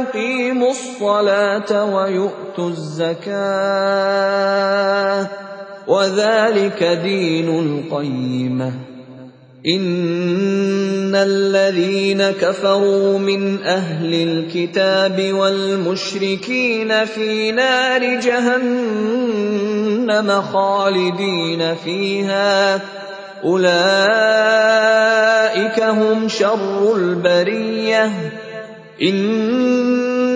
ويقيموا الصلاة ويؤتوا الزكاة. وذلك دين القيمة. إن الذين كفروا من أهل الكتاب والمشركين في نار جهنم خالدين فيها. أولئك هم شر البرية.